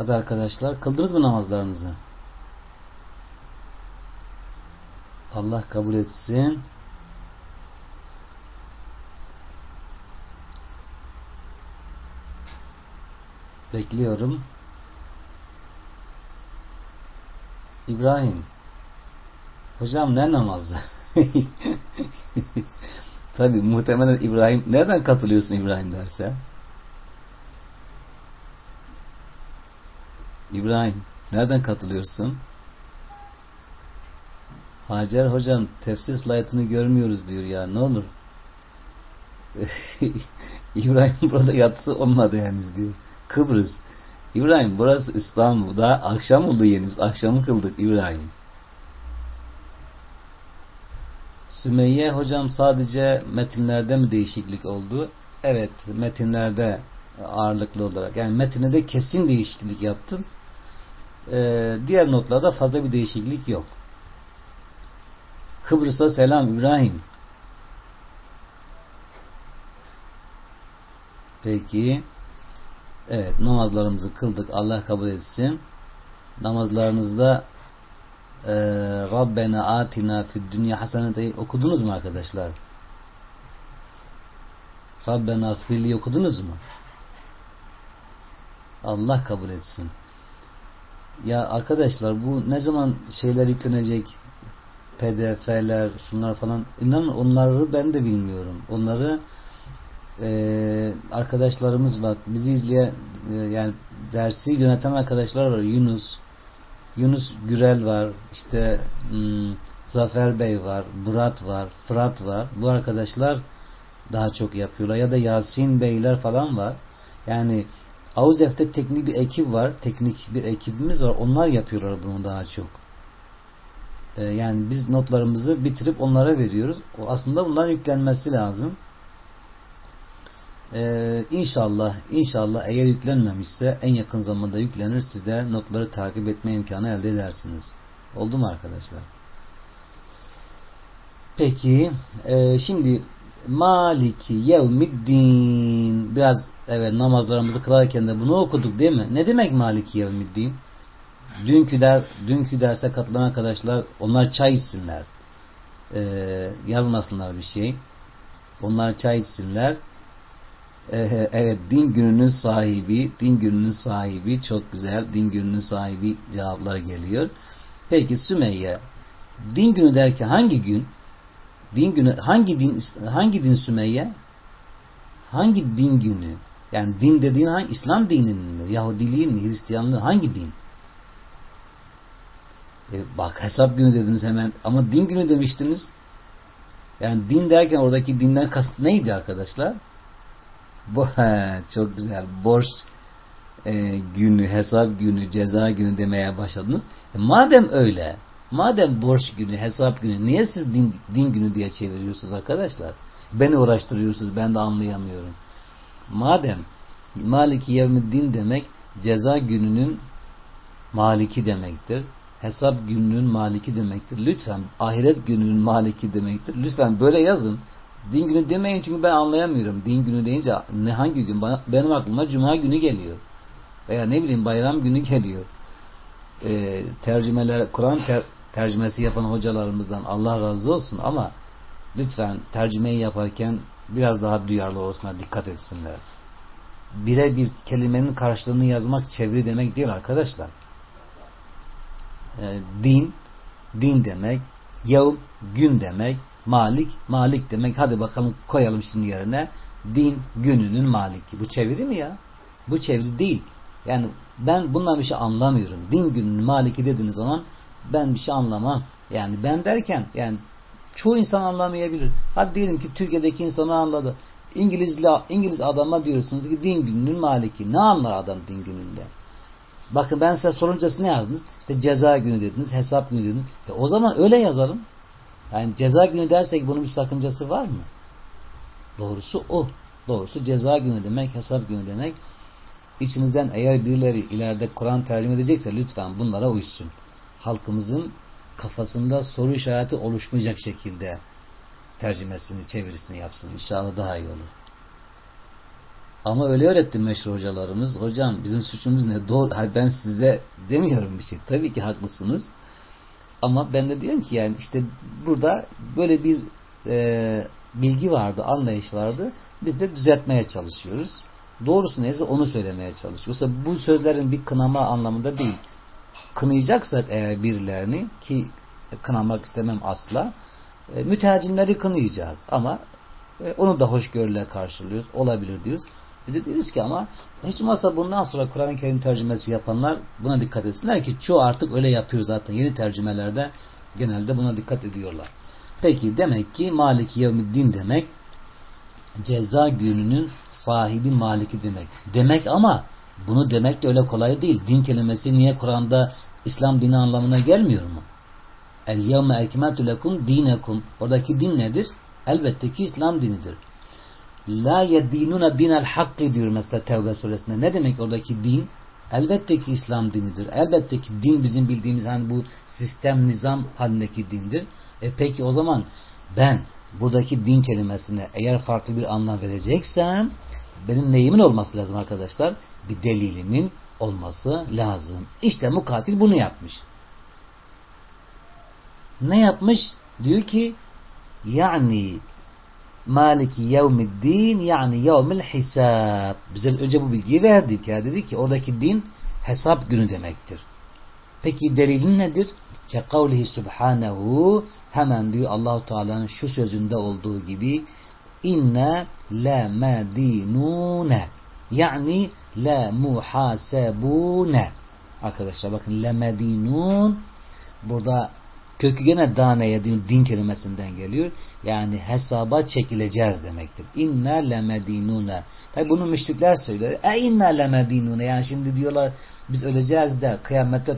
Hadi arkadaşlar kıldınız mı namazlarınızı? Allah kabul etsin. Bekliyorum. İbrahim. Hocam ne namazı? Tabi muhtemelen İbrahim nereden katılıyorsun İbrahim derse? İbrahim nereden katılıyorsun? Hacer hocam tefsir slaytını görmüyoruz diyor ya ne olur. İbrahim burada yatsı olmadı henüz diyor. Kıbrıs. İbrahim burası İstanbul'da akşam oldu yenimiz. Akşamı kıldık İbrahim. Sümeyye hocam sadece metinlerde mi değişiklik oldu? Evet metinlerde ağırlıklı olarak. Yani metinde de kesin değişiklik yaptım. Ee, diğer notlarda fazla bir değişiklik yok. Kıbrıs'a selam İbrahim. Peki. Evet namazlarımızı kıldık. Allah kabul etsin. Namazlarınızda e, Rabbena atina fid dünya haseneteyi okudunuz mu arkadaşlar? Rabbena firli okudunuz mu? Allah kabul etsin. Ya arkadaşlar bu ne zaman şeyler yüklenecek? PDF'ler, şunlar falan. İnanın onları ben de bilmiyorum. Onları e, arkadaşlarımız bak bizi izleyen e, yani dersi yöneten arkadaşlar var. Yunus, Yunus Gürel var. işte hmm, Zafer Bey var. Murat var. Fırat var. Bu arkadaşlar daha çok yapıyorlar. Ya da Yasin Beyler falan var. Yani Avuzef'te teknik bir ekip var. Teknik bir ekibimiz var. Onlar yapıyorlar bunu daha çok. Ee, yani biz notlarımızı bitirip onlara veriyoruz. O aslında bunların yüklenmesi lazım. Ee, inşallah, inşallah eğer yüklenmemişse en yakın zamanda yüklenir. Siz de notları takip etme imkanı elde edersiniz. Oldu mu arkadaşlar? Peki, e, şimdi Maliki yevmiddin biraz evet namazlarımızı kılarken de bunu okuduk değil mi? Ne demek Maliki yevmiddin? Dünkü der dünkü derse katılan arkadaşlar onlar çay içsinler. Ee, yazmasınlar bir şey. Onlar çay içsinler. Ee, evet din gününün sahibi, din gününün sahibi çok güzel. Din gününün sahibi cevaplar geliyor. Peki Sümeyye din günü derken hangi gün? Din günü hangi din hangi din Sümeyye? Hangi din günü? Yani din dediğin hangi İslam dininin mi? Yahudiliğin mi? Hristiyanlığın hangi din? E, bak hesap günü dediniz hemen ama din günü demiştiniz. Yani din derken oradaki dinden kasıt neydi arkadaşlar? Bu he, çok güzel. Borç e, günü, hesap günü, ceza günü demeye başladınız. E, madem öyle, madem borç günü, hesap günü, niye siz din, din günü diye çeviriyorsunuz arkadaşlar? Beni uğraştırıyorsunuz, ben de anlayamıyorum. Madem Maliki din demek ceza gününün maliki demektir. Hesap gününün maliki demektir. Lütfen ahiret gününün maliki demektir. Lütfen böyle yazın. Din günü demeyin çünkü ben anlayamıyorum. Din günü deyince ne hangi gün? Bana, benim aklıma cuma günü geliyor. Veya ne bileyim bayram günü geliyor. Ee, tercümeler, Kur'an ter, tercümesi yapan hocalarımızdan Allah razı olsun ama lütfen tercümeyi yaparken biraz daha duyarlı olsunlar, dikkat etsinler. Bire bir kelimenin karşılığını yazmak çeviri demek değil arkadaşlar. Ee, din, din demek, yavm, gün demek, malik, malik demek. Hadi bakalım koyalım şimdi yerine. Din gününün maliki. Bu çeviri mi ya? Bu çeviri değil. Yani ben bundan bir şey anlamıyorum. Din gününün maliki dediğiniz zaman ben bir şey anlamam. Yani ben derken yani çoğu insan anlamayabilir. Hadi diyelim ki Türkiye'deki insanı anladı. İngilizli, İngiliz adama diyorsunuz ki din gününün maliki. Ne anlar adam din gününde? Bakın ben size soruncası ne yazdınız? İşte ceza günü dediniz, hesap günü dediniz. E o zaman öyle yazalım. Yani ceza günü dersek bunun bir sakıncası var mı? Doğrusu o. Doğrusu ceza günü demek, hesap günü demek. İçinizden eğer birileri ileride Kur'an tercüme edecekse lütfen bunlara uysun. Halkımızın kafasında soru işareti oluşmayacak şekilde tercümesini, çevirisini yapsın. İnşallah daha iyi olur. Ama öyle öğretti meşhur hocalarımız. Hocam bizim suçumuz ne? Doğru, ben size demiyorum bir şey. Tabii ki haklısınız. Ama ben de diyorum ki yani işte burada böyle bir e, bilgi vardı, anlayış vardı. Biz de düzeltmeye çalışıyoruz. Doğrusu neyse onu söylemeye çalışıyoruz. Yoksa bu sözlerin bir kınama anlamında değil. Kınayacaksak eğer birilerini ki kınamak istemem asla e, mütercimleri kınayacağız. Ama e, onu da hoşgörüyle karşılıyoruz. Olabilir diyoruz. Biz de diyoruz ki ama hiç olmazsa bundan sonra Kur'an-ı Kerim tercümesi yapanlar buna dikkat etsinler ki çoğu artık öyle yapıyor zaten. Yeni tercümelerde genelde buna dikkat ediyorlar. Peki demek ki Maliki Yevmiddin demek ceza gününün sahibi maliki demek. Demek ama bunu demek de öyle kolay değil. Din kelimesi niye Kur'an'da İslam dini anlamına gelmiyor mu? El yevme ekmeltu lekum dinekum. Oradaki din nedir? Elbette ki İslam dinidir. La yedinuna dinel hakkı diyor mesela Tevbe suresinde. Ne demek oradaki din? Elbette ki İslam dinidir. Elbette ki din bizim bildiğimiz hani bu sistem, nizam halindeki dindir. E peki o zaman ben buradaki din kelimesine eğer farklı bir anlam vereceksem benim neyimin olması lazım arkadaşlar? Bir delilimin olması lazım. İşte mukatil bunu yapmış. Ne yapmış? Diyor ki yani Maliki yevmiddin yani yevmil hisab. Bize önce bu bilgiyi verdi. Yani dedi ki oradaki din hesap günü demektir. Peki delilin nedir? Ke kavlihi subhanehu hemen diyor Allahu Teala'nın şu sözünde olduğu gibi inne la medinune yani la muhasebune arkadaşlar bakın la medinun burada kökü gene daneye din, din kelimesinden geliyor. Yani hesaba çekileceğiz demektir. İnna lemedinune. Tabi bunu müşrikler söyler. E inna lemedinune. Yani şimdi diyorlar biz öleceğiz de kıyamette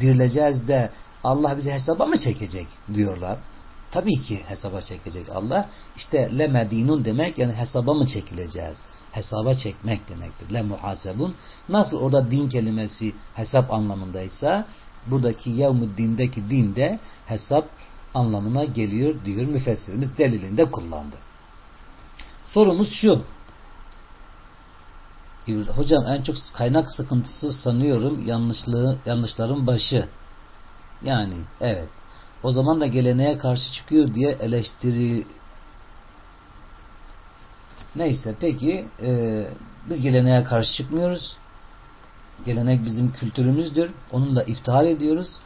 dirileceğiz de Allah bizi hesaba mı çekecek diyorlar. Tabii ki hesaba çekecek Allah. İşte lemedinun demek yani hesaba mı çekileceğiz? Hesaba çekmek demektir. Le muhasebun. Nasıl orada din kelimesi hesap anlamındaysa buradaki yevmü dindeki dinde hesap anlamına geliyor diyor müfessirimiz delilinde kullandı. Sorumuz şu. Hocam en çok kaynak sıkıntısı sanıyorum yanlışlığı, yanlışların başı. Yani evet. O zaman da geleneğe karşı çıkıyor diye eleştiri Neyse peki e, biz geleneğe karşı çıkmıyoruz. Gelenek bizim kültürümüzdür. Onunla iftihar ediyoruz.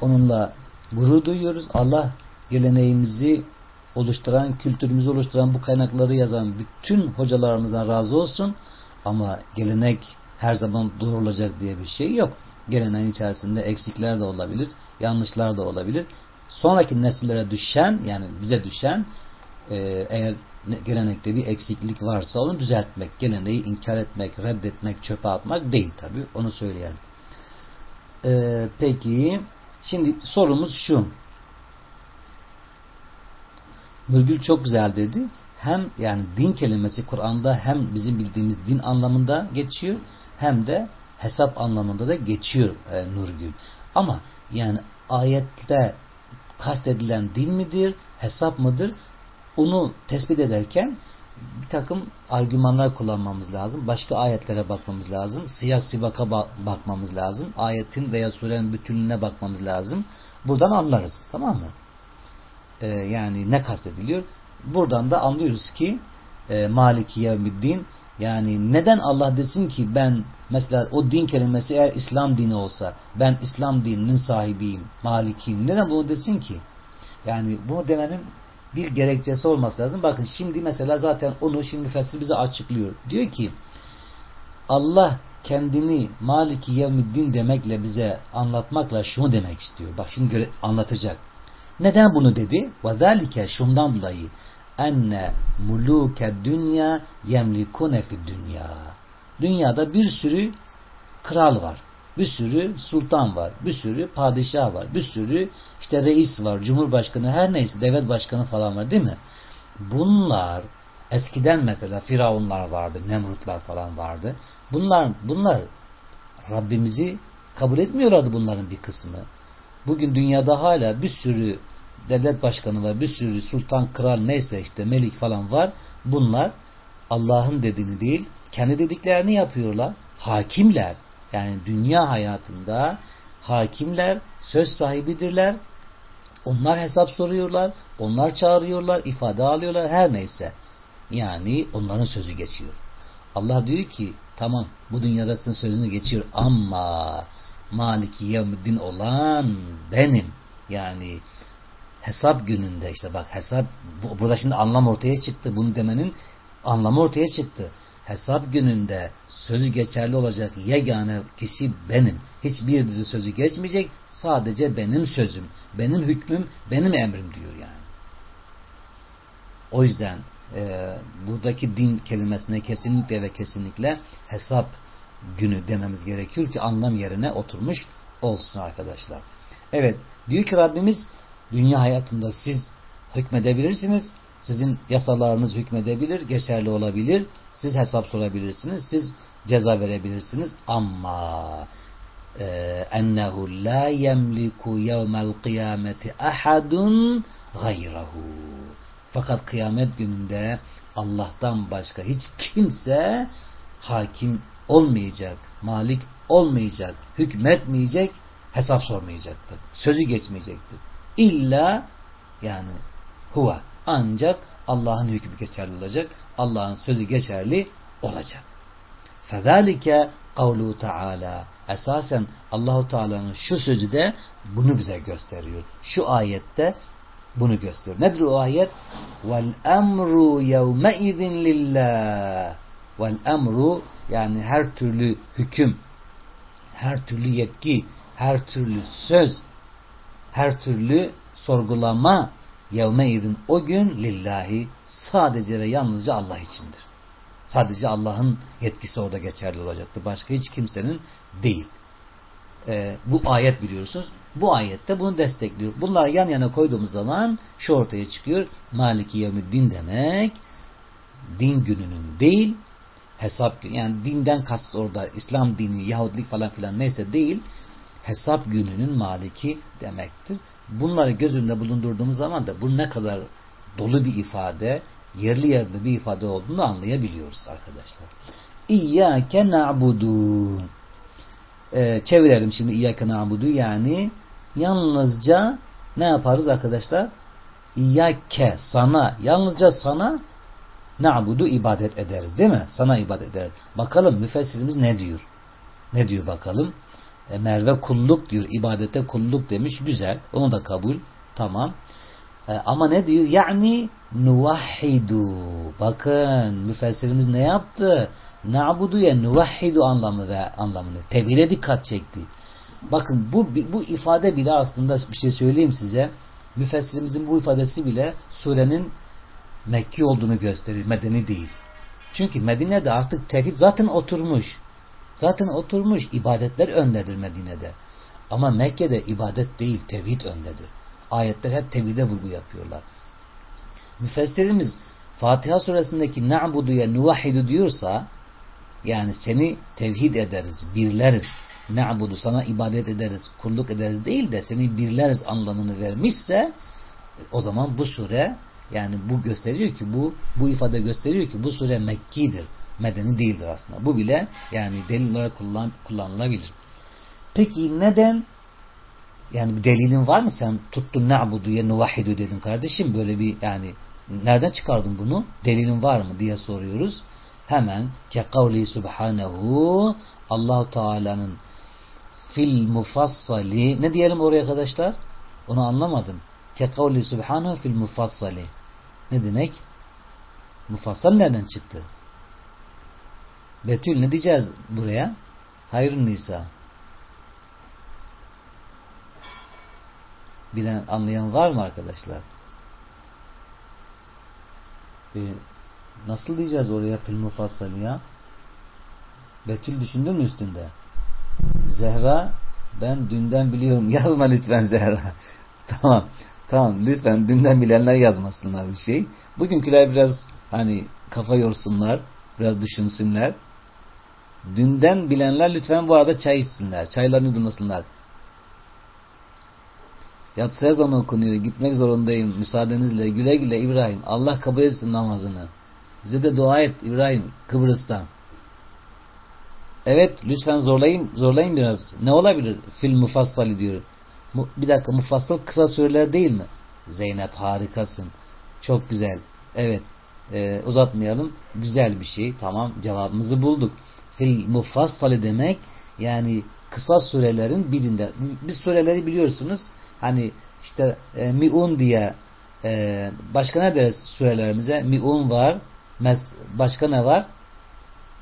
Onunla gurur duyuyoruz. Allah geleneğimizi oluşturan, kültürümüzü oluşturan bu kaynakları yazan bütün hocalarımızdan razı olsun. Ama gelenek her zaman doğru olacak diye bir şey yok. Geleneğin içerisinde eksikler de olabilir, yanlışlar da olabilir. Sonraki nesillere düşen, yani bize düşen e, eğer gelenekte bir eksiklik varsa onu düzeltmek, geleneği inkar etmek, reddetmek, çöpe atmak değil tabi. Onu söyleyelim. Ee, peki şimdi sorumuz şu. Mürgül çok güzel dedi. Hem yani din kelimesi Kur'an'da hem bizim bildiğimiz din anlamında geçiyor hem de hesap anlamında da geçiyor e, Nurgül. Ama yani ayette kastedilen din midir, hesap mıdır? onu tespit ederken bir takım argümanlar kullanmamız lazım. Başka ayetlere bakmamız lazım. Siyak sibaka bakmamız lazım. Ayetin veya surenin bütünlüğüne bakmamız lazım. Buradan anlarız. Tamam mı? Ee, yani ne kastediliyor? Buradan da anlıyoruz ki e, Maliki Yevmiddin yani neden Allah desin ki ben mesela o din kelimesi eğer İslam dini olsa ben İslam dininin sahibiyim, malikiyim. Neden bunu desin ki? Yani bunu demenin bir gerekçesi olması lazım. Bakın şimdi mesela zaten onu şimdi Fesli bize açıklıyor. Diyor ki Allah kendini Maliki Yevmiddin demekle bize anlatmakla şunu demek istiyor. Bak şimdi anlatacak. Neden bunu dedi? وَذَٰلِكَ şundan dolayı enne muluke dünya yemlikune fi dünya. Dünyada bir sürü kral var. Bir sürü sultan var, bir sürü padişah var, bir sürü işte reis var, cumhurbaşkanı her neyse devlet başkanı falan var değil mi? Bunlar eskiden mesela firavunlar vardı, nemrutlar falan vardı. Bunlar bunlar Rabbimizi kabul etmiyorlardı bunların bir kısmı. Bugün dünyada hala bir sürü devlet başkanı var, bir sürü sultan, kral neyse işte melik falan var. Bunlar Allah'ın dediğini değil, kendi dediklerini yapıyorlar. Hakimler. Yani dünya hayatında hakimler, söz sahibidirler. Onlar hesap soruyorlar, onlar çağırıyorlar, ifade alıyorlar, her neyse. Yani onların sözü geçiyor. Allah diyor ki tamam bu dünyada sizin sözünü geçiyor ama Maliki Yevmiddin olan benim. Yani hesap gününde işte bak hesap burada şimdi anlam ortaya çıktı. Bunu demenin anlamı ortaya çıktı. Hesap gününde sözü geçerli olacak yegane kişi benim. Hiçbir dizi sözü geçmeyecek. Sadece benim sözüm, benim hükmüm, benim emrim diyor yani. O yüzden e, buradaki din kelimesine kesinlikle ve kesinlikle hesap günü dememiz gerekiyor ki anlam yerine oturmuş olsun arkadaşlar. Evet diyor ki Rabbimiz dünya hayatında siz hükmedebilirsiniz. Sizin yasalarınız hükmedebilir, geçerli olabilir. Siz hesap sorabilirsiniz. Siz ceza verebilirsiniz. Ama e, ennehu la yemliku yevmel kıyameti ahadun gayrahu. Fakat kıyamet gününde Allah'tan başka hiç kimse hakim olmayacak, malik olmayacak, hükmetmeyecek, hesap sormayacaktır. Sözü geçmeyecektir. İlla yani huva ancak Allah'ın hükmü geçerli olacak. Allah'ın sözü geçerli olacak. Fezalike kavlu Teala esasen Allahu Teala'nın şu sözü de bunu bize gösteriyor. Şu ayette bunu gösteriyor. Nedir o ayet? Vel emru yevme izin lillah. Vel emru yani her türlü hüküm, her türlü yetki, her türlü söz, her türlü sorgulama yevme izin o gün lillahi sadece ve yalnızca Allah içindir. Sadece Allah'ın yetkisi orada geçerli olacaktır. Başka hiç kimsenin değil. Ee, bu ayet biliyorsunuz. Bu ayette bunu destekliyor. Bunları yan yana koyduğumuz zaman şu ortaya çıkıyor. Maliki din demek din gününün değil hesap günü. Yani dinden kast orada İslam dini, Yahudilik falan filan neyse değil hesap gününün maliki demektir. Bunları göz önünde bulundurduğumuz zaman da bu ne kadar dolu bir ifade, yerli yerde bir ifade olduğunu anlayabiliyoruz arkadaşlar. İyyâke na'budu. Ee, çevirelim şimdi İyyâke na'budu yani yalnızca ne yaparız arkadaşlar? İyyâke sana, yalnızca sana na'budu ibadet ederiz değil mi? Sana ibadet ederiz. Bakalım müfessirimiz ne diyor? Ne diyor bakalım? E, Merve kulluk diyor. ibadete kulluk demiş. Güzel. Onu da kabul. Tamam. E, ama ne diyor? Yani nuvahhidu. Bakın müfessirimiz ne yaptı? Na'buduya nuvahhidu anlamı ve anlamını. Tevhide dikkat çekti. Bakın bu bu ifade bile aslında bir şey söyleyeyim size. Müfessirimizin bu ifadesi bile surenin Mekki olduğunu gösterir. Medeni değil. Çünkü Medine'de artık tevhid zaten oturmuş. Zaten oturmuş. ibadetler öndedir Medine'de. Ama Mekke'de ibadet değil, tevhid öndedir. Ayetler hep tevhide vurgu yapıyorlar. Müfessirimiz Fatiha suresindeki na'buduya nuvahhidu diyorsa yani seni tevhid ederiz, birleriz. Na'budu sana ibadet ederiz, kulluk ederiz değil de seni birleriz anlamını vermişse o zaman bu sure yani bu gösteriyor ki bu bu ifade gösteriyor ki bu sure Mekki'dir medeni değildir aslında. Bu bile yani delil olarak kullan, kullanılabilir. Peki neden? Yani bir delilin var mı? Sen tuttun na'buduya nuvahhidu dedin kardeşim. Böyle bir yani nereden çıkardın bunu? Delilin var mı diye soruyoruz. Hemen ke kavli subhanehu Allahu Teala'nın fil mufassali. Ne diyelim oraya arkadaşlar? Onu anlamadım. Ke kavli subhanehu fil mufassali. Ne demek? Mufassal nereden çıktı Betül ne diyeceğiz buraya? Hayır Nisa. Bilen, anlayan var mı arkadaşlar? Ee, nasıl diyeceğiz oraya fil mufassal ya? Betül düşündün mü üstünde? Zehra ben dünden biliyorum. Yazma lütfen Zehra. tamam. Tamam lütfen dünden bilenler yazmasınlar bir şey. Bugünküler biraz hani kafa yorsunlar. Biraz düşünsünler. Dünden bilenler lütfen bu arada çay içsinler. Çaylarını yudumlasınlar. Yatsı ezanı okunuyor. Gitmek zorundayım. Müsaadenizle. Güle güle İbrahim. Allah kabul etsin namazını. Bize de dua et İbrahim Kıbrıs'tan. Evet lütfen zorlayın zorlayın biraz. Ne olabilir? Fil mufassali diyor. Bir dakika mufassal kısa süreler değil mi? Zeynep harikasın. Çok güzel. Evet. E, uzatmayalım. Güzel bir şey. Tamam cevabımızı bulduk. Fil mufassali demek yani kısa sürelerin birinde. Biz süreleri biliyorsunuz. Hani işte e, miun diye e, başka ne deriz sürelerimize? Miun var. Mes, başka ne var?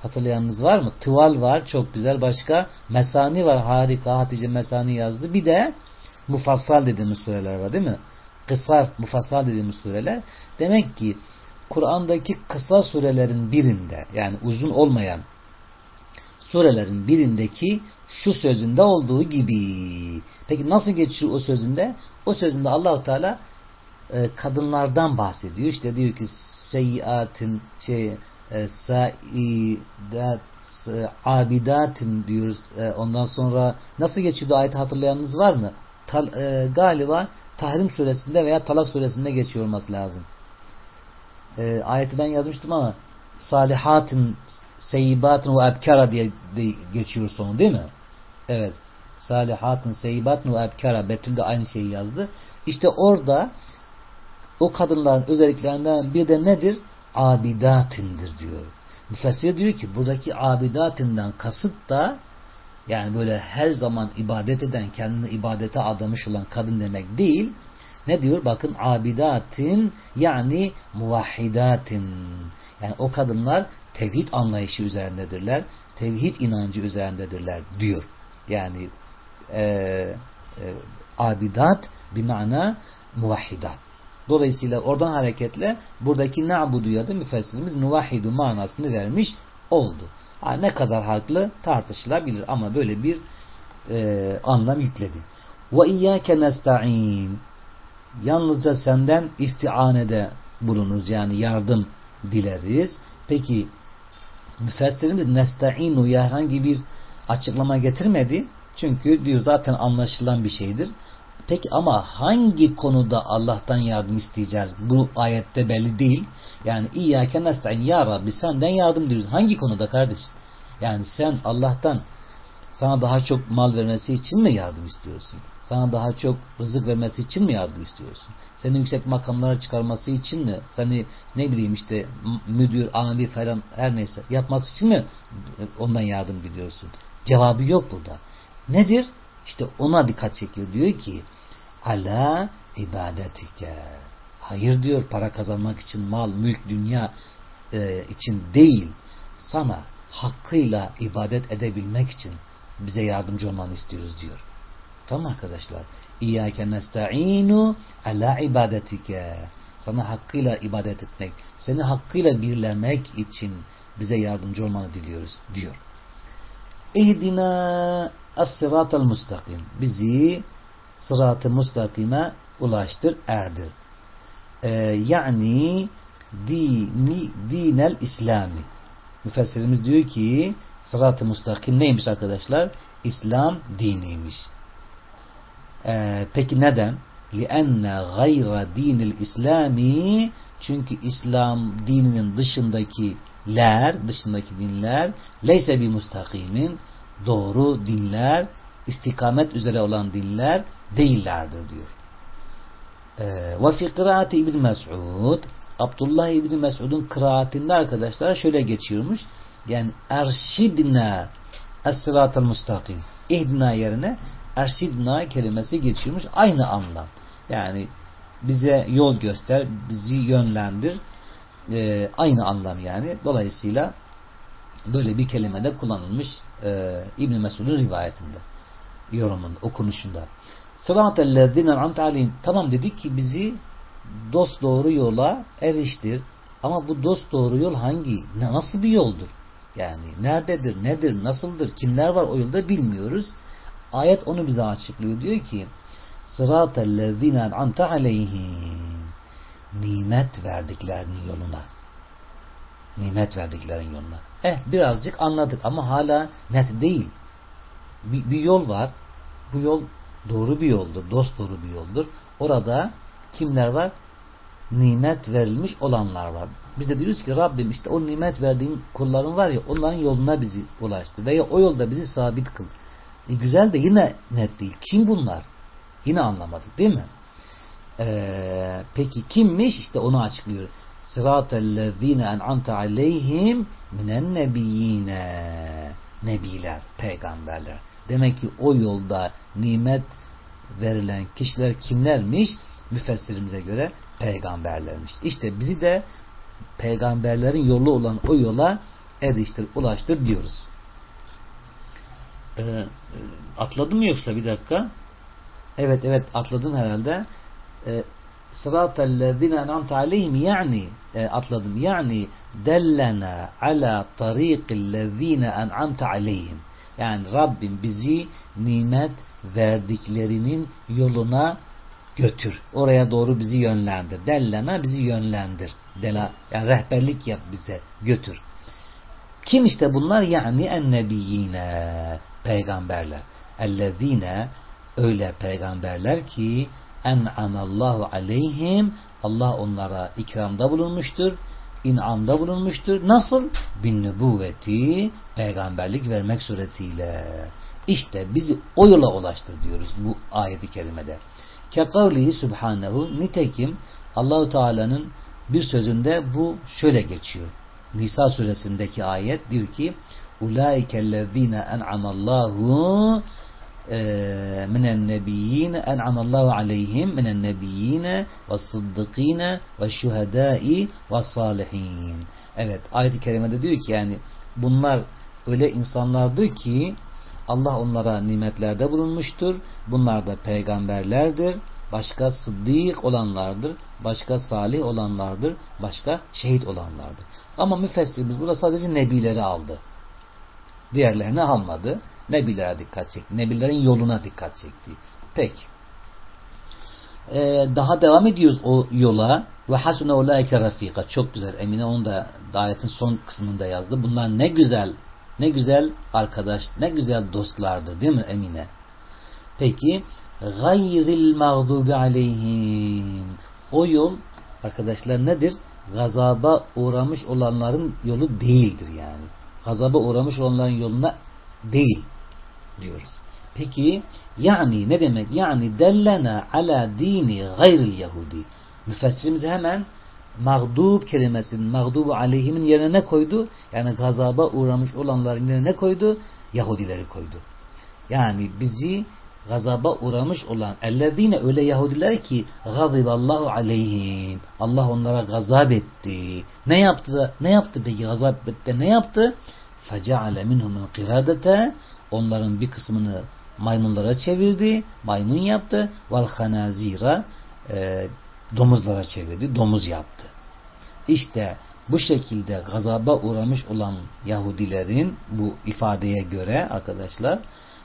Hatırlayanınız var mı? Tıval var. Çok güzel. Başka mesani var. Harika. Hatice mesani yazdı. Bir de mufassal dediğimiz süreler var değil mi? Kısar, mufassal dediğimiz süreler. Demek ki Kur'an'daki kısa surelerin birinde yani uzun olmayan surelerin birindeki şu sözünde olduğu gibi. Peki nasıl geçiyor o sözünde? O sözünde Allahu Teala e, kadınlardan bahsediyor. İşte diyor ki seyyiatin şey e, saidat e, abidatin diyoruz. E, ondan sonra nasıl geçiyordu ayeti hatırlayanınız var mı? Tal, e, galiba Tahrim suresinde veya Talak suresinde geçiyor olması lazım. E, ayeti ben yazmıştım ama salihatin seyyibatın ve ebkara diye geçiyor sonu değil mi? Evet. Salihatın seyyibatın ve ebkara Betül de aynı şeyi yazdı. İşte orada o kadınların özelliklerinden bir de nedir? Abidatindir diyor. Müfessir diyor ki buradaki abidatinden kasıt da yani böyle her zaman ibadet eden, kendini ibadete adamış olan kadın demek değil. Ne diyor? Bakın abidatin yani muvahhidatin. Yani o kadınlar tevhid anlayışı üzerindedirler. Tevhid inancı üzerindedirler diyor. Yani e, e, abidat bir mana muvahhidat. Dolayısıyla oradan hareketle buradaki na'buduya da müfessirimiz nuvahhidu manasını vermiş oldu. Ha, ne kadar haklı tartışılabilir ama böyle bir e, anlam yükledi. Ve iyyâke nesta'in yalnızca senden istianede bulunuruz yani yardım dileriz. Peki müfessirimiz nesta'inu herhangi bir açıklama getirmedi. Çünkü diyor zaten anlaşılan bir şeydir. Peki ama hangi konuda Allah'tan yardım isteyeceğiz? Bu ayette belli değil. Yani İyyâke nesta'in ya Rabbi senden yardım diyoruz. Hangi konuda kardeşim? Yani sen Allah'tan sana daha çok mal vermesi için mi yardım istiyorsun? Sana daha çok rızık vermesi için mi yardım istiyorsun? Seni yüksek makamlara çıkarması için mi? Seni ne bileyim işte müdür, amir falan her neyse yapması için mi ondan yardım diliyorsun? Cevabı yok burada. Nedir? İşte ona dikkat çekiyor. Diyor ki ala ibadetike. Hayır diyor para kazanmak için mal, mülk, dünya e, için değil. Sana hakkıyla ibadet edebilmek için bize yardımcı olmanı istiyoruz diyor. Tamam arkadaşlar. İyyâke nesta'inu ala ibadetike. Sana hakkıyla ibadet etmek, seni hakkıyla birlemek için bize yardımcı olmanı diliyoruz diyor. İhdina as-sıratal mustakim. Bizi sırat-ı mustakime ulaştır, erdir. Ee, yani dini, dinel İslami Müfessirimiz diyor ki sırat-ı mustakim neymiş arkadaşlar? İslam diniymiş. Ee, peki neden? لِأَنَّ غَيْرَ دِينِ الْإِسْلَامِ Çünkü İslam dininin dışındakiler, dışındaki dinler leyse bir mustakimin doğru dinler, istikamet üzere olan dinler değillerdir diyor. Ee, ve fi kıraati İbn Mes'ud Abdullah İbni Mes'ud'un kıraatinde arkadaşlar şöyle geçiyormuş. Yani erşidna es-sıratel mustakim. İhdina yerine erşidna kelimesi geçiyormuş. Aynı anlam. Yani bize yol göster, bizi yönlendir. Ee, aynı anlam yani. Dolayısıyla böyle bir kelime de kullanılmış e, İbn Mesud'un rivayetinde yorumun okunuşunda. Sıratellezine an'amte aleyhim. Tamam dedik ki bizi dost doğru yola eriştir. Ama bu dost doğru yol hangi? Nasıl bir yoldur? Yani nerededir, nedir, nasıldır, kimler var o yolda bilmiyoruz. Ayet onu bize açıklıyor. Diyor ki Sıratellezine an'amte aleyhim. Nimet verdiklerinin yoluna. Nimet verdiklerin yoluna. Eh birazcık anladık ama hala net değil. Bir, bir yol var. Bu yol doğru bir yoldur. Dost doğru bir yoldur. Orada kimler var? nimet verilmiş olanlar var. Biz de diyoruz ki Rabbim işte o nimet verdiğin kulların var ya onların yoluna bizi ulaştır veya o yolda bizi sabit kıl. E güzel de yine net değil. Kim bunlar? Yine anlamadık değil mi? Ee, peki kimmiş? İşte onu açıklıyor. Sıratellezine en'amte aleyhim minen nebiyyine. Nebiler, peygamberler. Demek ki o yolda nimet verilen kişiler kimlermiş? Müfessirimize göre peygamberlermiş. İşte bizi de peygamberlerin yolu olan o yola eriştir, ulaştır diyoruz. Ee, atladım mı yoksa bir dakika? Evet evet atladım herhalde. Ee, sıratellezine en'amte aleyhim yani e, atladım. Yani dellena ala tarikillezine en'amte aleyhim. Yani Rabbim bizi nimet verdiklerinin yoluna götür. Oraya doğru bizi yönlendir. Dellena bizi yönlendir. Dela, yani rehberlik yap bize. Götür. Kim işte bunlar? Yani ennebiyyine peygamberler. Ellezine öyle peygamberler ki en'amallahu aleyhim Allah onlara ikramda bulunmuştur inamda bulunmuştur. Nasıl? Bin nübüvveti peygamberlik vermek suretiyle. İşte bizi o yola ulaştır diyoruz bu ayeti kerimede. Kekavlihi subhanehu nitekim Allahu Teala'nın bir sözünde bu şöyle geçiyor. Nisa suresindeki ayet diyor ki Ulaikellezine en'amallahu minen nebiyyine en'amallahu aleyhim minen nebiyyine ve sıddıkine ve şuhedai ve salihin. Evet ayet-i kerimede diyor ki yani bunlar öyle insanlardır ki Allah onlara nimetlerde bulunmuştur. Bunlar da peygamberlerdir. Başka sıddık olanlardır. Başka salih olanlardır. Başka şehit olanlardır. Ama müfessirimiz burada sadece nebileri aldı. Diğerlerini almadı. Nebilere dikkat çekti. Nebilerin yoluna dikkat çekti. Peki. Ee, daha devam ediyoruz o yola. Ve hasune ulaike rafika. Çok güzel. Emine onu da ayetin son kısmında yazdı. Bunlar ne güzel ne güzel arkadaş, ne güzel dostlardır değil mi Emine? Peki gayril mağdubi aleyhim. O yol arkadaşlar nedir? Gazaba uğramış olanların yolu değildir yani. Gazaba uğramış olanların yoluna değil diyoruz. Peki yani ne demek? Yani dellena ala dini gayril yahudi. Müfessirimiz hemen mağdub kelimesinin mağdubu aleyhimin yerine ne koydu? Yani gazaba uğramış olanların yerine ne koydu? Yahudileri koydu. Yani bizi gazaba uğramış olan ellezine öyle Yahudiler ki gaziballahu aleyhim. Allah onlara gazap etti. Ne yaptı da ne yaptı peki gazap etti ne yaptı? Feceale minhumul kiradete onların bir kısmını maymunlara çevirdi. Maymun yaptı. Vel hanazira e, domuzlara çevirdi. Domuz yaptı. İşte bu şekilde gazaba uğramış olan Yahudilerin bu ifadeye göre arkadaşlar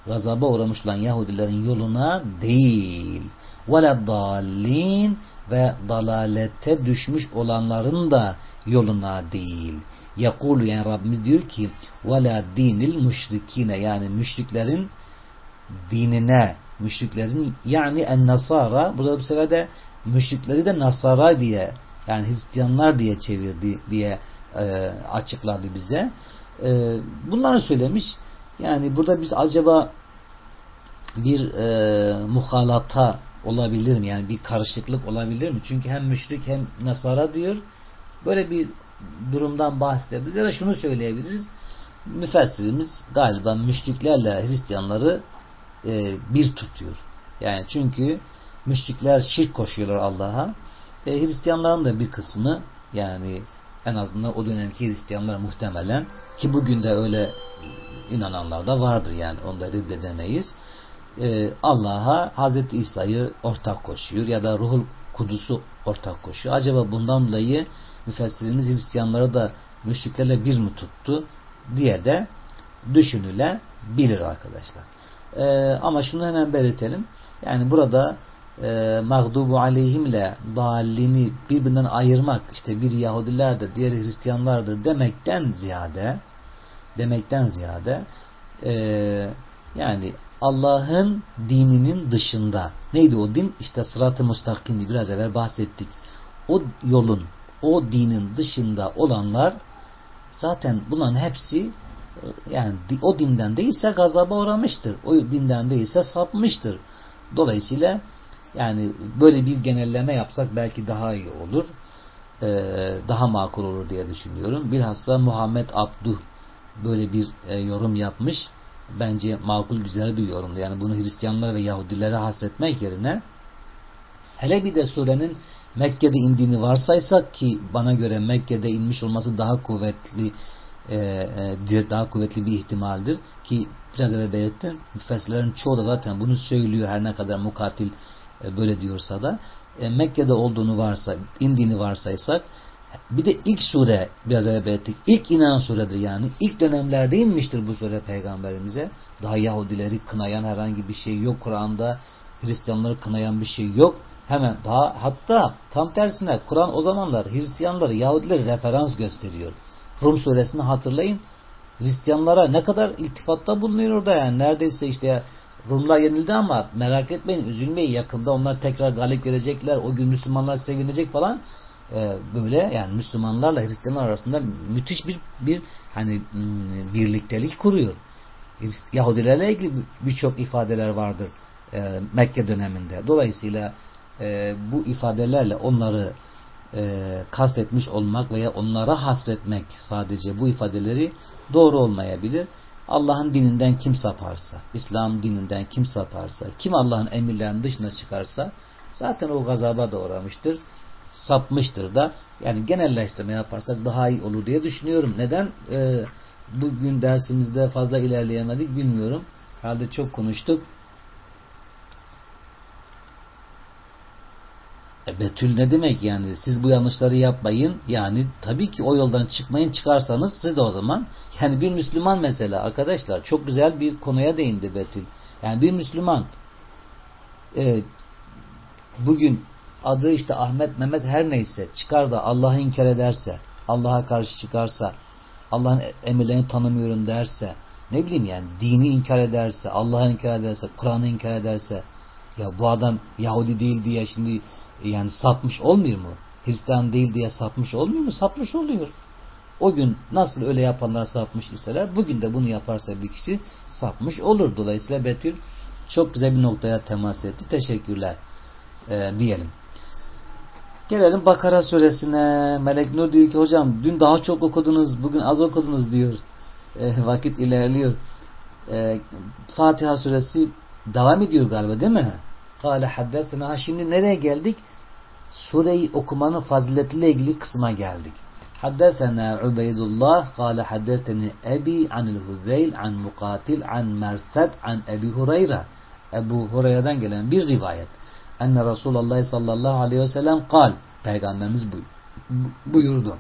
gazaba uğramış olan Yahudilerin yoluna değil ve dallin ve dalalette düşmüş olanların da yoluna değil. Yakulu yani Rabbimiz diyor ki ve dinil müşrikine yani müşriklerin dinine müşriklerin yani en nasara burada bu sefer de müşrikleri de nasara diye yani Hristiyanlar diye çevirdi diye e, açıkladı bize. E, bunları söylemiş. Yani burada biz acaba bir e, muhalata olabilir mi? Yani bir karışıklık olabilir mi? Çünkü hem müşrik hem nasara diyor. Böyle bir durumdan bahsedebiliriz. Da şunu söyleyebiliriz. Müfessirimiz galiba müşriklerle Hristiyanları e, bir tutuyor. Yani çünkü müşrikler şirk koşuyorlar Allah'a. E, Hristiyanların da bir kısmı yani en azından o dönemki Hristiyanlar muhtemelen ki bugün de öyle inananlar da vardır yani onları reddedemeyiz. E, Allah'a Hazreti İsa'yı ortak koşuyor ya da Ruhul Kudus'u ortak koşuyor. Acaba bundan dolayı müfessirimiz Hristiyanları da müşriklerle bir mi tuttu diye de düşünülebilir arkadaşlar. E, ama şunu hemen belirtelim. Yani burada e, mağdubu aleyhimle dalini birbirinden ayırmak işte bir Yahudilerdir, diğer Hristiyanlardır demekten ziyade demekten ziyade e, yani Allah'ın dininin dışında neydi o din? İşte sırat-ı mustakimdi biraz evvel bahsettik. o yolun, o dinin dışında olanlar zaten bunların hepsi yani o dinden değilse gazaba uğramıştır. O dinden değilse sapmıştır. Dolayısıyla yani böyle bir genelleme yapsak belki daha iyi olur. Ee, daha makul olur diye düşünüyorum. Bilhassa Muhammed Abduh böyle bir e, yorum yapmış. Bence makul güzel bir yorumdu. Yani bunu Hristiyanlara ve Yahudilere hasretmek yerine hele bir de surenin Mekke'de indiğini varsaysak ki bana göre Mekke'de inmiş olması daha kuvvetli e, e, daha kuvvetli bir ihtimaldir ki biraz evvel belirttim müfessirlerin çoğu da zaten bunu söylüyor her ne kadar mukatil e, böyle diyorsa da. Mekke'de olduğunu varsa indiğini varsaysak bir de ilk sure biraz evvel belirttik ilk inen suredir yani. İlk dönemlerde inmiştir bu sure peygamberimize. Daha Yahudileri kınayan herhangi bir şey yok Kur'an'da Hristiyanları kınayan bir şey yok. Hemen daha hatta tam tersine Kur'an o zamanlar Hristiyanları Yahudileri referans gösteriyor Rum suresini hatırlayın. Hristiyanlara ne kadar iltifatta bulunuyor orada yani. Neredeyse işte Rumlar yenildi ama merak etmeyin üzülmeyin yakında onlar tekrar galip gelecekler. O gün Müslümanlar sevinecek falan. Ee, böyle yani Müslümanlarla Hristiyanlar arasında müthiş bir bir hani hmm, birliktelik kuruyor. Yahudilerle ilgili birçok ifadeler vardır e, Mekke döneminde. Dolayısıyla e, bu ifadelerle onları e, kastetmiş olmak veya onlara hasretmek sadece bu ifadeleri doğru olmayabilir. Allah'ın dininden kim saparsa, İslam dininden kim saparsa, kim Allah'ın emirlerinin dışına çıkarsa zaten o gazaba da uğramıştır. Sapmıştır da yani genelleştirme yaparsak daha iyi olur diye düşünüyorum. Neden e, bugün dersimizde fazla ilerleyemedik bilmiyorum. Herhalde çok konuştuk. E Betül ne demek yani? Siz bu yanlışları yapmayın. Yani tabii ki o yoldan çıkmayın. Çıkarsanız siz de o zaman. Yani bir Müslüman mesela arkadaşlar çok güzel bir konuya değindi Betül. Yani bir Müslüman e, bugün adı işte Ahmet Mehmet her neyse çıkar da Allah'ı inkar ederse Allah'a karşı çıkarsa Allah'ın emirlerini tanımıyorum derse ne bileyim yani dini inkar ederse Allah'ı inkar ederse Kur'an'ı inkar ederse ya bu adam Yahudi değil diye şimdi yani sapmış olmuyor mu? Hristiyan değil diye sapmış olmuyor mu? Sapmış oluyor. O gün nasıl öyle yapanlar sapmış iseler bugün de bunu yaparsa bir kişi sapmış olur. Dolayısıyla Betül çok güzel bir noktaya temas etti. Teşekkürler ee, diyelim. Gelelim Bakara suresine. Melek Nur diyor ki hocam dün daha çok okudunuz bugün az okudunuz diyor. E, vakit ilerliyor. E, Fatiha suresi devam ediyor galiba değil mi? Kale haddesena. Şimdi nereye geldik? Sureyi okumanın faziletiyle ilgili kısma geldik. Haddesena Ubeydullah kâle haddeseni Ebi anil Huzeyl an Mukatil an Mersed an Ebi Hureyre. Ebu Hureyre'den gelen bir rivayet. Enne Resulullah sallallahu aleyhi ve sellem kal. Peygamberimiz buyurdu.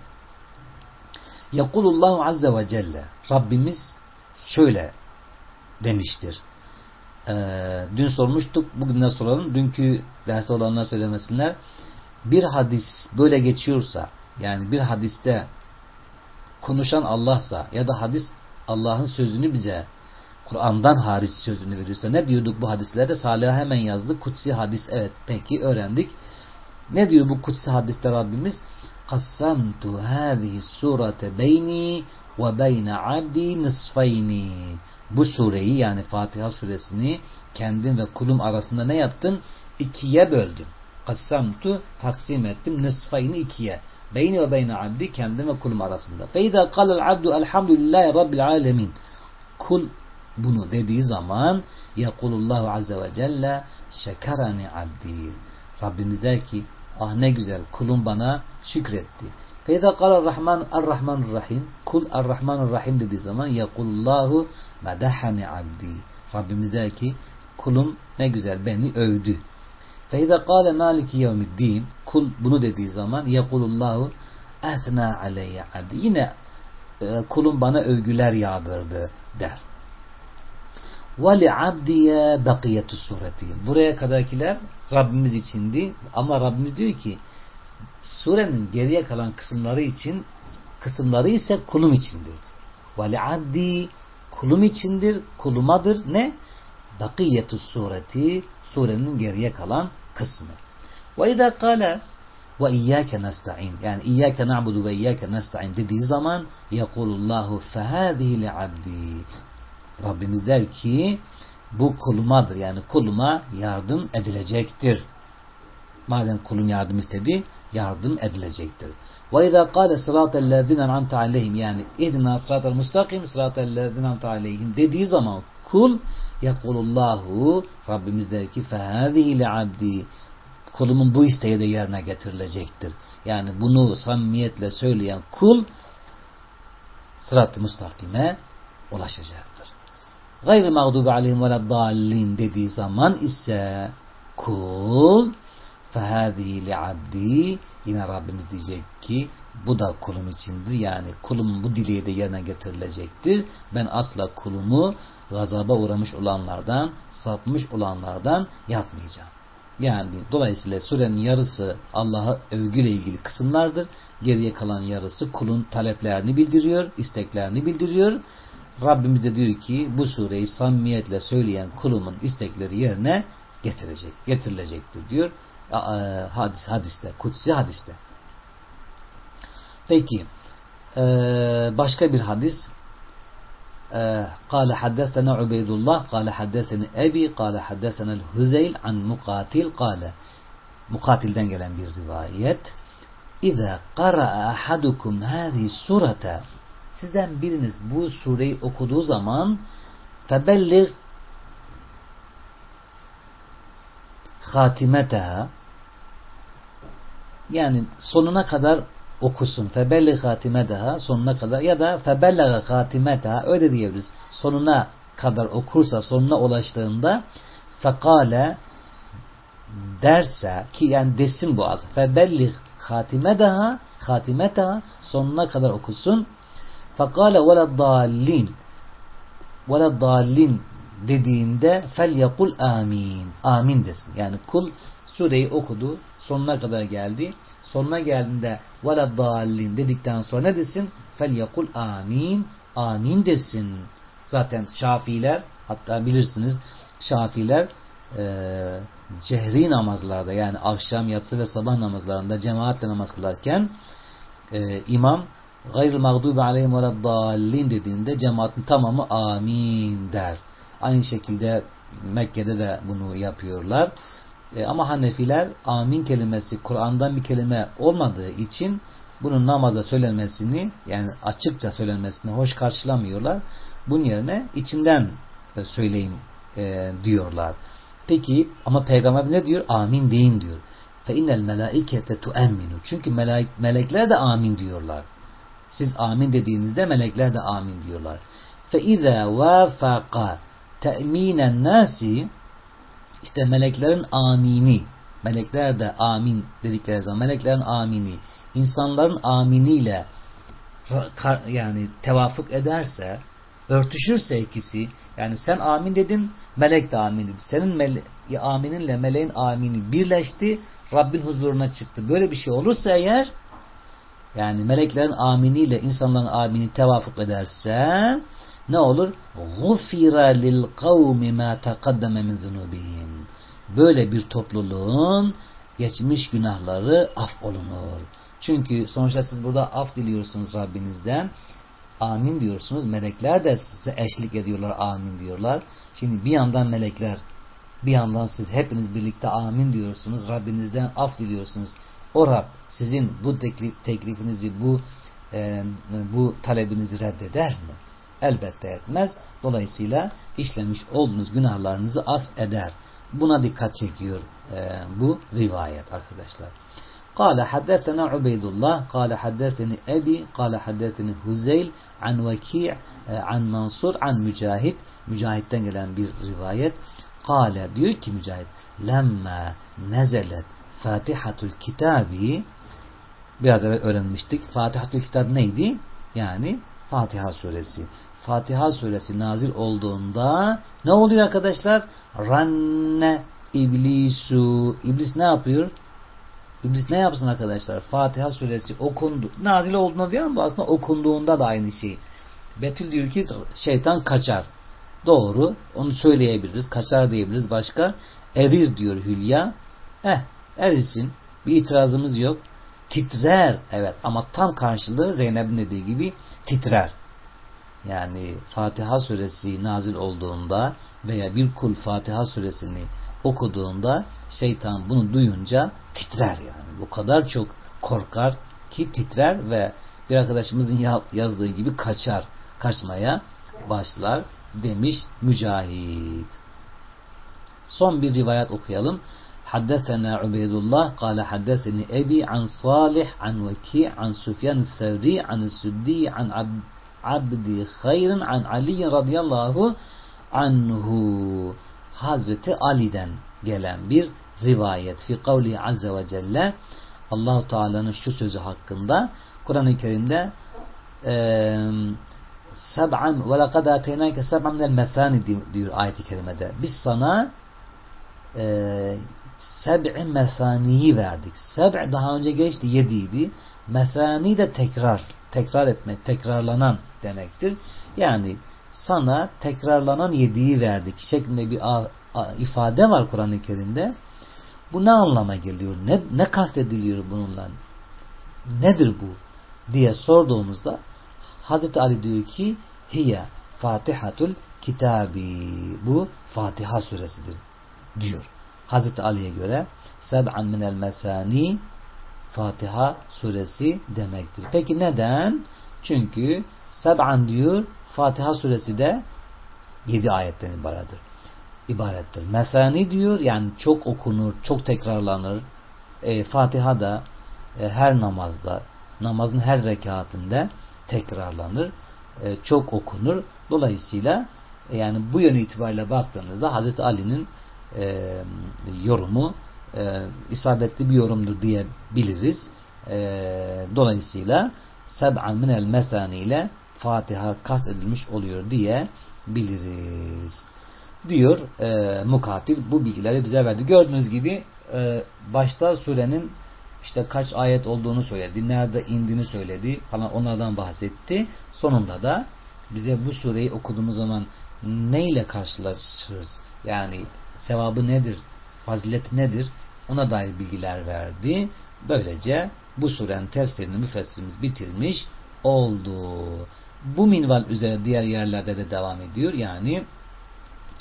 Yakulullahu azze ve celle. Rabbimiz şöyle demiştir. Ee, dün sormuştuk. Bugün de soralım. Dünkü derste olanlar söylemesinler bir hadis böyle geçiyorsa yani bir hadiste konuşan Allah'sa ya da hadis Allah'ın sözünü bize Kur'an'dan hariç sözünü veriyorsa ne diyorduk bu hadislerde? Salih'e hemen yazdık. Kutsi hadis evet peki öğrendik. Ne diyor bu kutsi hadiste Rabbimiz? Kassamtu hâzihi surate beyni ve beyne abdi nisfayni. Bu sureyi yani Fatiha suresini kendim ve kulum arasında ne yaptım? İkiye böldüm kassamtu taksim ettim nısfayını ikiye. Beyni ve beyne abdi kendim ve kulum arasında. Feyda kalel abdu elhamdülillahi rabbil alemin. Kul bunu dediği zaman yakulullahu azze ve celle şekerani abdi. Rabbimiz der ki ah ne güzel kulum bana şükretti. Feyda kal rahman er-rahman rahim kul er-rahman rahim dediği zaman yakulullahu medahani abdi. Rabbimiz der ki kulum ne güzel beni övdü. Feyde kâle maliki yevmiddin kul bunu dediği zaman yekulullahu esna aleyye abdi. Yine e, kulum bana övgüler yağdırdı der. Abdiye bakiyetu sureti. Buraya kadarkiler Rabbimiz içindi ama Rabbimiz diyor ki surenin geriye kalan kısımları için kısımları ise kulum içindir. Ve li abdi kulum içindir, kulumadır. Ne? Bakiyetu sureti surenin geriye kalan kısmı. Ve izâ kâle ve iyyake nesta'in yani iyyake na'budu ve iyyake nesta'in dediği zaman yekulullahu fehâzihi li abdi Rabbimiz der ki bu kulumadır yani kuluma yardım edilecektir. Madem kulum yardım istedi yardım edilecektir. Ve izâ kâle sırâtellezîne an'amte aleyhim yani ihdina sıratel mustakim sıratellezîne an'amte aleyhim dediği zaman kul yekulullahu Rabbimiz der ki fehâzihi li abdi kulumun bu isteği de yerine getirilecektir. Yani bunu samimiyetle söyleyen kul sırat-ı müstakime ulaşacaktır. Gayrı mağdubi aleyhim ve dallin dediği zaman ise kul li abdi yine Rabbimiz diyecek ki bu da kulum içindir. Yani kulumun bu dileği de yerine getirilecektir. Ben asla kulumu gazaba uğramış olanlardan, sapmış olanlardan yapmayacağım. Yani dolayısıyla surenin yarısı Allah'a övgüyle ilgili kısımlardır. Geriye kalan yarısı kulun taleplerini bildiriyor, isteklerini bildiriyor. Rabbimiz de diyor ki bu sureyi samimiyetle söyleyen kulumun istekleri yerine getirecek, getirilecektir diyor. Hadis, hadiste, kutsi hadiste. Peki, başka bir hadis قال حدثنا عبيد الله قال حدثني أبي قال حدثنا الهزيل عن مقاتل قال Mukatilden gelen bir rivayet İza qara'a ahadukum hâzi surete Sizden biriniz bu sureyi okuduğu zaman febellig hatimeteha yani sonuna kadar okusun. Febelli hatimeteha sonuna kadar ya da febellega hatimeteha öyle diyebiliriz. Sonuna kadar okursa sonuna ulaştığında fekale derse ki yani desin bu adı. Febelli hatimeteha hatimeteha sonuna kadar okusun. Fekale vele dallin vele dallin dediğinde fel yakul amin. Amin desin. Yani kul sureyi okudu. Sonuna kadar geldi. Sonuna geldiğinde vele dallin dedikten sonra ne desin? Fel yakul amin. Amin desin. Zaten şafiler hatta bilirsiniz şafiler e, cehri namazlarda yani akşam, yatsı ve sabah namazlarında cemaatle namaz kılarken e, imam gayrı mağdubi aleyhim ve dallin dediğinde cemaatin tamamı amin der. Aynı şekilde Mekke'de de bunu yapıyorlar. E, ama Hanefiler amin kelimesi Kur'an'dan bir kelime olmadığı için bunun namazda söylenmesini yani açıkça söylenmesini hoş karşılamıyorlar. Bunun yerine içinden e, söyleyin e, diyorlar. Peki ama Peygamber ne diyor? Amin deyin diyor. Fe innel melaikete tuemminu. Çünkü melek, melekler de amin diyorlar. Siz amin dediğinizde melekler de amin diyorlar. Fe izâ vâfaka te'minen nasi işte meleklerin amini melekler de amin dedikleri zaman meleklerin amini insanların aminiyle yani tevafuk ederse örtüşürse ikisi yani sen amin dedin melek de amin dedi. Senin mele amininle meleğin amini birleşti Rabbin huzuruna çıktı. Böyle bir şey olursa eğer yani meleklerin aminiyle insanların amini tevafuk ederse ne olur? غُفِرَ لِلْقَوْمِ مَا تَقَدَّمَ مِنْ ذُنُوبِهِمْ Böyle bir topluluğun geçmiş günahları af olunur. Çünkü sonuçta siz burada af diliyorsunuz Rabbinizden. Amin diyorsunuz. Melekler de size eşlik ediyorlar. Amin diyorlar. Şimdi bir yandan melekler bir yandan siz hepiniz birlikte amin diyorsunuz. Rabbinizden af diliyorsunuz. O Rab sizin bu teklif, teklifinizi, bu e, bu talebinizi reddeder mi? Elbette etmez. Dolayısıyla işlemiş olduğunuz günahlarınızı af eder. Buna dikkat çekiyor e, bu rivayet arkadaşlar. قال حدثنا عبيد الله قال حدثني أبي قال حدثني Huzeyl an Vaki' an Mansur an Mücahit Mücahit'ten gelen bir rivayet Kale diyor ki Mücahit lemma nezelet Fatihatul Kitabi biraz evvel öğrenmiştik. Fatihatul Kitab neydi? Yani Fatiha suresi. Fatiha suresi nazil olduğunda ne oluyor arkadaşlar? Ranne iblisu. İblis ne yapıyor? İblis ne yapsın arkadaşlar? Fatiha suresi okundu. Nazil olduğunda diyor ama aslında okunduğunda da aynı şey. Betül diyor ki şeytan kaçar. Doğru. Onu söyleyebiliriz. Kaçar diyebiliriz. Başka erir diyor Hülya. Eh erisin. Bir itirazımız yok. titrer. Evet ama tam karşılığı Zeynep'in dediği gibi titrer Yani Fatiha suresi nazil olduğunda veya bir kul Fatiha suresini okuduğunda şeytan bunu duyunca titrer yani. Bu kadar çok korkar ki titrer ve bir arkadaşımızın yazdığı gibi kaçar. Kaçmaya başlar demiş Mücahit. Son bir rivayet okuyalım. حدثنا عبيد الله قال حدثني أبي عن صالح عن وكيع عن سفيان الثوري عن السدي عن عبد abdi hayrin an Ali radıyallahu anhu Hazreti Ali'den gelen bir rivayet fi kavli azze ve celle Allahu Teala'nın şu sözü hakkında Kur'an-ı Kerim'de seb'an ve lekad ateynâke seb'an minel methâni diyor ayet-i kerimede. Biz sana e, seb'i methaniyi verdik. Seb' daha önce geçti, yediydi. Methani de tekrar Tekrar etmek, tekrarlanan demektir. Yani sana tekrarlanan yediği verdik şeklinde bir ifade var Kur'an-ı Kerim'de. Bu ne anlama geliyor? Ne, ne kastediliyor bununla? Nedir bu? diye sorduğumuzda Hazreti Ali diyor ki hiye Fatihatul Kitabi bu Fatiha suresidir diyor. Hazreti Ali'ye göre seb'an minel mesani Fatiha suresi demektir. Peki neden? Çünkü seb'an diyor Fatiha suresi de 7 ayetten ibarettir. ibarettir. Mesani diyor yani çok okunur, çok tekrarlanır. E, Fatiha da e, her namazda, namazın her rekatinde tekrarlanır. E, çok okunur. Dolayısıyla e, yani bu yönü itibariyle baktığınızda Hazreti Ali'nin e, yorumu e, isabetli bir yorumdur diyebiliriz. E, dolayısıyla seb'an minel mesani ile Fatiha kast edilmiş oluyor diye biliriz. Diyor e, mukatil bu bilgileri bize verdi. Gördüğünüz gibi e, başta surenin işte kaç ayet olduğunu söyledi. Nerede indiğini söyledi falan onlardan bahsetti. Sonunda da bize bu sureyi okuduğumuz zaman neyle karşılaşırız? Yani sevabı nedir? Fazileti nedir? Ona dair bilgiler verdi. Böylece bu surenin tefsirini müfessirimiz bitirmiş oldu. Bu minval üzere diğer yerlerde de devam ediyor. Yani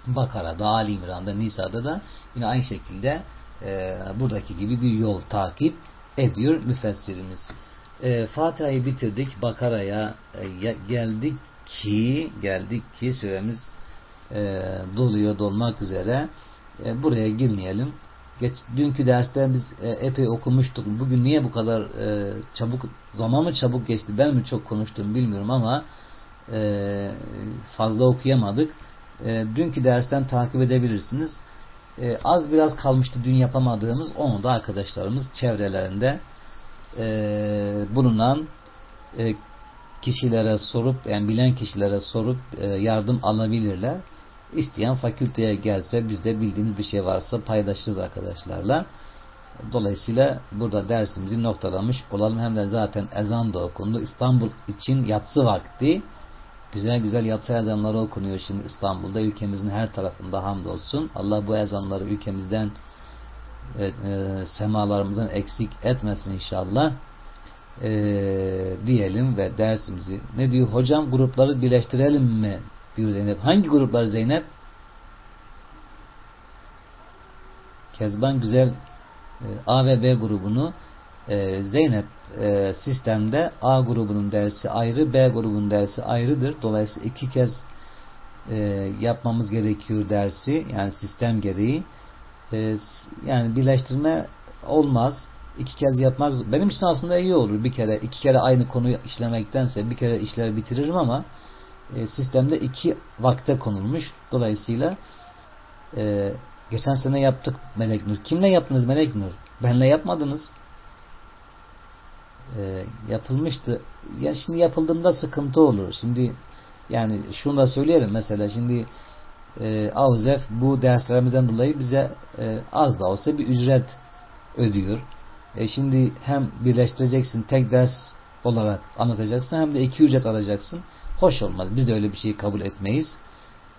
Bakara'da, Ali İmran'da, Nisa'da da yine aynı şekilde e, buradaki gibi bir yol takip ediyor müfessirimiz. E, Fatiha'yı bitirdik. Bakara'ya e, geldik ki geldik ki süremiz e, doluyor dolmak üzere. E, buraya girmeyelim. Geç, dünkü derste biz e, epey okumuştuk. Bugün niye bu kadar e, çabuk zaman mı çabuk geçti? Ben mi çok konuştum bilmiyorum ama e, fazla okuyamadık. E, dünkü dersten takip edebilirsiniz. E, az biraz kalmıştı dün yapamadığımız. Onu da arkadaşlarımız çevrelerinde e, bulunan e, kişilere sorup yani bilen kişilere sorup e, yardım alabilirler. İsteyen fakülteye gelse bizde bildiğimiz bir şey varsa paylaşırız arkadaşlarla. Dolayısıyla burada dersimizi noktalamış olalım. Hem de zaten ezan da okundu. İstanbul için yatsı vakti. Güzel güzel yatsı ezanları okunuyor şimdi İstanbul'da. Ülkemizin her tarafında hamdolsun. Allah bu ezanları ülkemizden e, e, semalarımızdan eksik etmesin inşallah. E, diyelim ve dersimizi ne diyor hocam grupları birleştirelim mi diyor Zeynep. Hangi gruplar Zeynep? Kezban güzel e, A ve B grubunu e, Zeynep e, sistemde A grubunun dersi ayrı, B grubunun dersi ayrıdır. Dolayısıyla iki kez yapmamız gerekiyor dersi. Yani sistem gereği. yani birleştirme olmaz. İki kez yapmak benim için aslında iyi olur. Bir kere, iki kere aynı konuyu işlemektense bir kere işleri bitiririm ama e, sistemde iki vakte konulmuş. Dolayısıyla e, geçen sene yaptık Melek Nur. Kimle yaptınız Melek Nur? Benle yapmadınız. E, yapılmıştı. Yani şimdi yapıldığında sıkıntı olur. Şimdi yani şunu da söyleyelim mesela şimdi e, Avzef bu derslerimizden dolayı bize e, az da olsa bir ücret ödüyor. E şimdi hem birleştireceksin tek ders olarak anlatacaksın hem de iki ücret alacaksın. Hoş olmaz. Biz de öyle bir şeyi kabul etmeyiz.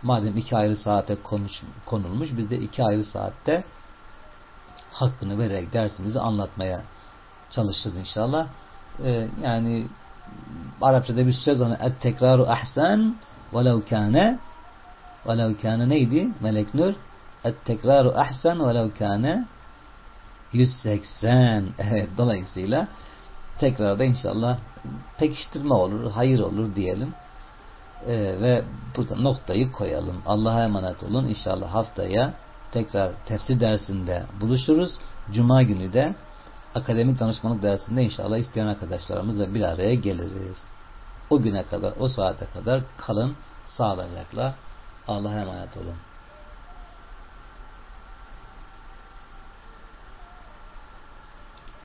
Madem iki ayrı saate konuş, konulmuş biz de iki ayrı saatte hakkını vererek dersimizi anlatmaya çalışırız inşallah. Ee, yani Arapçada bir söz var. Et tekraru ahsen velev kâne velev kâne neydi? Melek Nur Et tekraru ahsen velev kâne 180 evet dolayısıyla tekrarda inşallah pekiştirme olur, hayır olur diyelim. Ee, ve burada noktayı koyalım. Allah'a emanet olun. İnşallah haftaya tekrar tefsir dersinde buluşuruz. Cuma günü de akademik danışmanlık dersinde inşallah isteyen arkadaşlarımızla bir araya geliriz. O güne kadar, o saate kadar kalın sağlıcakla. Allah'a emanet olun.